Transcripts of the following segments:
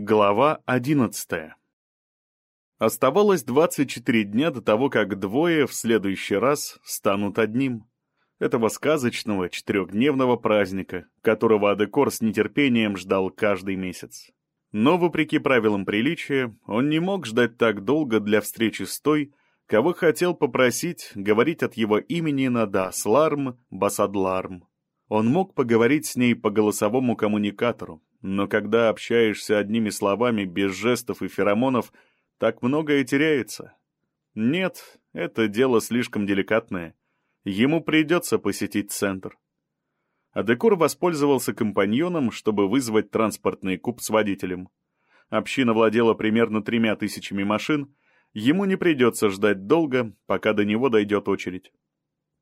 Глава одиннадцатая Оставалось 24 дня до того, как двое в следующий раз станут одним. Этого сказочного четырехдневного праздника, которого Адекор с нетерпением ждал каждый месяц. Но, вопреки правилам приличия, он не мог ждать так долго для встречи с той, кого хотел попросить говорить от его имени на «Дасларм Басадларм». Он мог поговорить с ней по голосовому коммуникатору, но когда общаешься одними словами без жестов и феромонов, так многое теряется. Нет, это дело слишком деликатное. Ему придется посетить центр. Адекор воспользовался компаньоном, чтобы вызвать транспортный куб с водителем. Община владела примерно тремя тысячами машин, ему не придется ждать долго, пока до него дойдет очередь.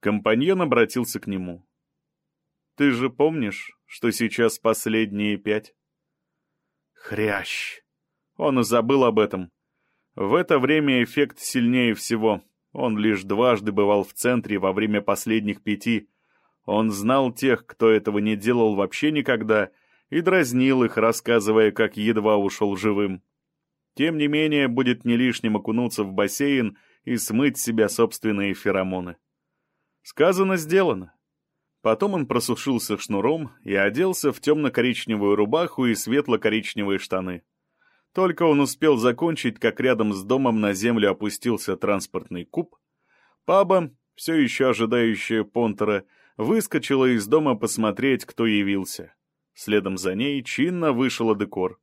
Компаньон обратился к нему. Ты же помнишь, что сейчас последние пять? Хрящ! Он и забыл об этом. В это время эффект сильнее всего. Он лишь дважды бывал в центре во время последних пяти. Он знал тех, кто этого не делал вообще никогда, и дразнил их, рассказывая, как едва ушел живым. Тем не менее, будет не лишним окунуться в бассейн и смыть с себя собственные феромоны. Сказано, сделано. Потом он просушился шнуром и оделся в темно-коричневую рубаху и светло-коричневые штаны. Только он успел закончить, как рядом с домом на землю опустился транспортный куб. Паба, все еще ожидающая Понтера, выскочила из дома посмотреть, кто явился. Следом за ней чинно вышел декор.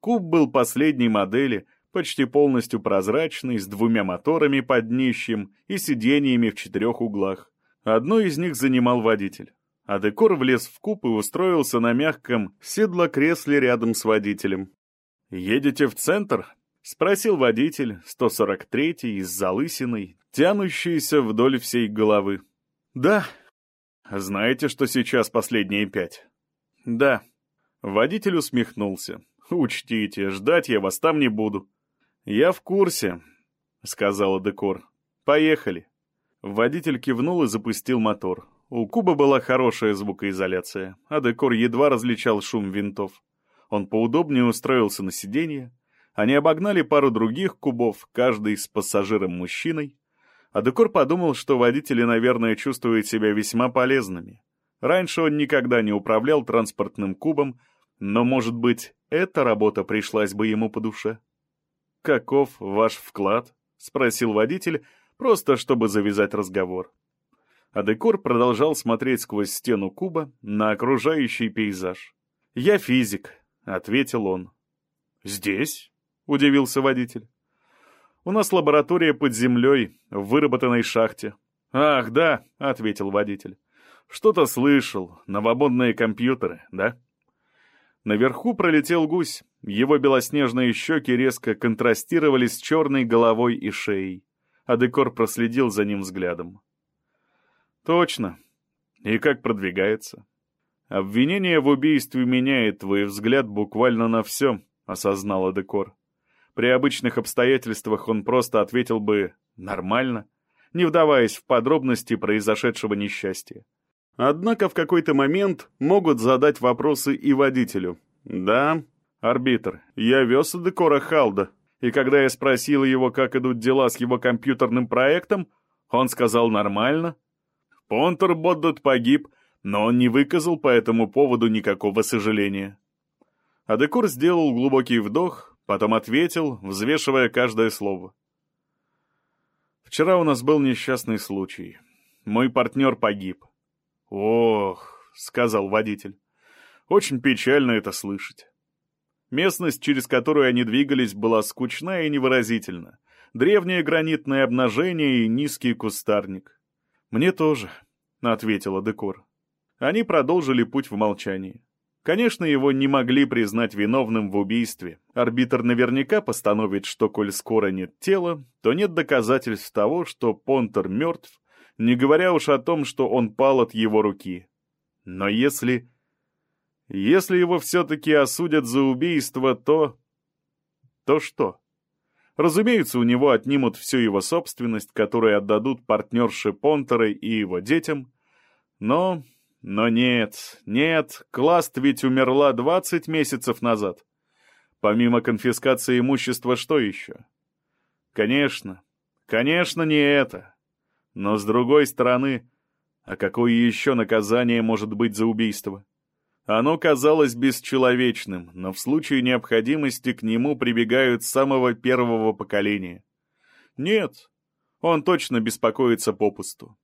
Куб был последней модели, почти полностью прозрачный, с двумя моторами под днищем и сиденьями в четырех углах. Одно из них занимал водитель. А декор влез в куб и устроился на мягком седло-кресле рядом с водителем. «Едете в центр?» — спросил водитель, 143-й, с залысиной, тянущийся вдоль всей головы. «Да». «Знаете, что сейчас последние пять?» «Да». Водитель усмехнулся. «Учтите, ждать я вас там не буду». «Я в курсе», — сказала Декор. «Поехали». Водитель кивнул и запустил мотор. У Куба была хорошая звукоизоляция, а Декор едва различал шум винтов. Он поудобнее устроился на сиденье. Они обогнали пару других кубов, каждый с пассажиром-мужчиной. А Декор подумал, что водители, наверное, чувствуют себя весьма полезными. Раньше он никогда не управлял транспортным кубом, но, может быть, эта работа пришлась бы ему по душе. «Каков ваш вклад?» — спросил водитель, просто чтобы завязать разговор. А Декор продолжал смотреть сквозь стену куба на окружающий пейзаж. «Я физик», — ответил он. «Здесь?» — удивился водитель. «У нас лаборатория под землей, в выработанной шахте». «Ах, да», — ответил водитель. «Что-то слышал. Новомодные компьютеры, да?» Наверху пролетел гусь. Его белоснежные щеки резко контрастировали с черной головой и шеей а Декор проследил за ним взглядом. «Точно. И как продвигается?» «Обвинение в убийстве меняет твой взгляд буквально на все», — осознала Декор. При обычных обстоятельствах он просто ответил бы «нормально», не вдаваясь в подробности произошедшего несчастья. Однако в какой-то момент могут задать вопросы и водителю. «Да, арбитр, я вез Декора Халда, и когда я спросил его, как идут дела с его компьютерным проектом, он сказал нормально. Понтер Боддот погиб, но он не выказал по этому поводу никакого сожаления. Адекур сделал глубокий вдох, потом ответил, взвешивая каждое слово. «Вчера у нас был несчастный случай. Мой партнер погиб». «Ох», — сказал водитель, — «очень печально это слышать». Местность, через которую они двигались, была скучна и невыразительна. Древнее гранитное обнажение и низкий кустарник. «Мне тоже», — ответила Декор. Они продолжили путь в молчании. Конечно, его не могли признать виновным в убийстве. Арбитр наверняка постановит, что коль скоро нет тела, то нет доказательств того, что Понтер мертв, не говоря уж о том, что он пал от его руки. Но если если его все-таки осудят за убийство, то... То что? Разумеется, у него отнимут всю его собственность, которую отдадут партнерши Понтера и его детям. Но... Но нет, нет, Класт ведь умерла 20 месяцев назад. Помимо конфискации имущества, что еще? Конечно, конечно, не это. Но с другой стороны, а какое еще наказание может быть за убийство? Оно казалось бесчеловечным, но в случае необходимости к нему прибегают с самого первого поколения. Нет, он точно беспокоится попусту.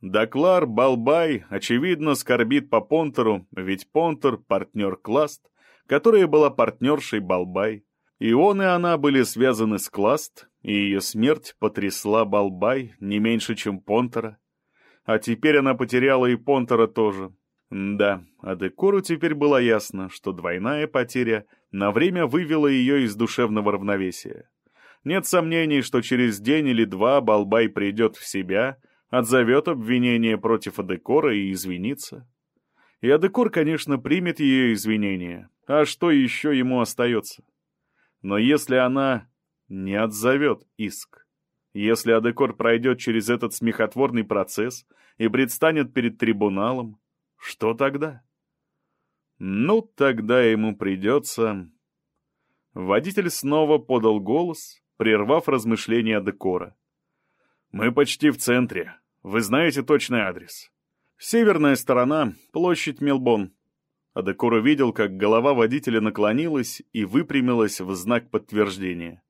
Доклар Балбай, очевидно, скорбит по Понтеру, ведь Понтер — партнер Класт, которая была партнершей Балбай. И он и она были связаны с Класт, и ее смерть потрясла Балбай не меньше, чем Понтера. А теперь она потеряла и Понтера тоже. Да, Адекору теперь было ясно, что двойная потеря на время вывела ее из душевного равновесия. Нет сомнений, что через день или два Балбай придет в себя, отзовет обвинение против Адекора и извинится. И Адекор, конечно, примет ее извинения. А что еще ему остается? Но если она не отзовет иск, если Адекор пройдет через этот смехотворный процесс и предстанет перед трибуналом, что тогда? Ну, тогда ему придется... Водитель снова подал голос, прервав размышления Декора. «Мы почти в центре. Вы знаете точный адрес?» «Северная сторона, площадь Мелбон». Адекор увидел, как голова водителя наклонилась и выпрямилась в знак подтверждения.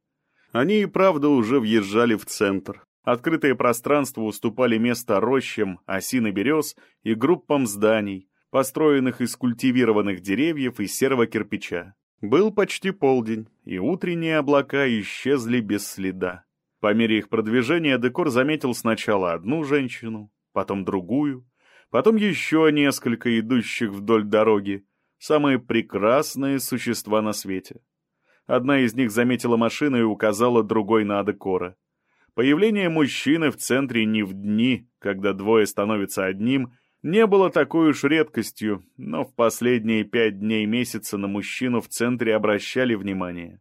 Они и правда уже въезжали в центр. Открытые пространства уступали место рощам, осин и берез и группам зданий, построенных из культивированных деревьев и серого кирпича. Был почти полдень, и утренние облака исчезли без следа. По мере их продвижения Декор заметил сначала одну женщину, потом другую, потом еще несколько идущих вдоль дороги, самые прекрасные существа на свете. Одна из них заметила машину и указала другой на Декора. Появление мужчины в центре не в дни, когда двое становятся одним, не было такой уж редкостью, но в последние пять дней месяца на мужчину в центре обращали внимание.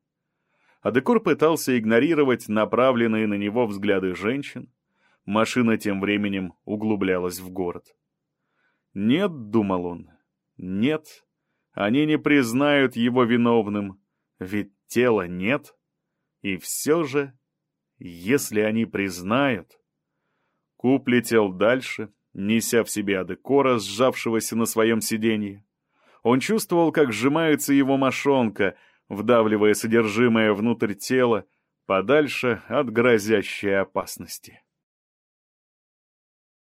Адекор пытался игнорировать направленные на него взгляды женщин. Машина тем временем углублялась в город. «Нет», — думал он, — «нет, они не признают его виновным, ведь тела нет. И все же, если они признают...» Куб летел дальше, неся в себе Адекора, сжавшегося на своем сиденье. Он чувствовал, как сжимается его мошонка, вдавливая содержимое внутрь тела, подальше от грозящей опасности.